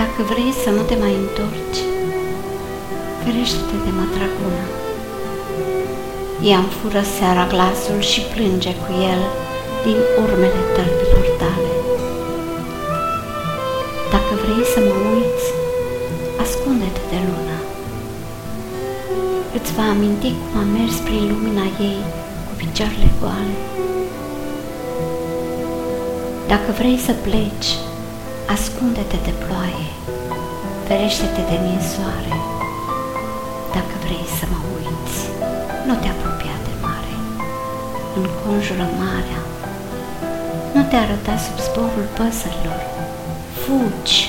Dacă vrei să nu te mai întorci, ferește-te de mătraguna. Ea îmi fură seara glasul și plânge cu el din urmele tălpilor tale. Dacă vrei să mă uiți, ascunde-te de lună. Îți va aminti cum am mers prin lumina ei cu picioarele goale. Dacă vrei să pleci, ascunde-te de ploaie, ferește-te de ninsoare. Dacă vrei să mă uiți, nu te apropia de mare, înconjură marea, nu te arăta sub zborul păsărilor, fugi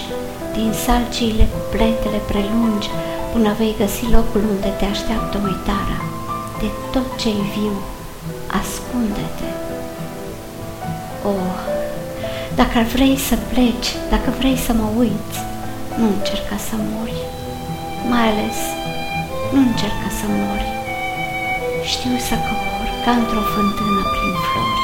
din salciile cu pletele prelungi până vei găsi locul unde te așteaptă uitarea de tot ce-i viu, ascunde-te. Oh, dacă vrei să pleci, dacă vrei să mă uiți, nu încerca să mori, mai ales nu încerca să mori. Știu să cobor ca într-o fântână prin flori.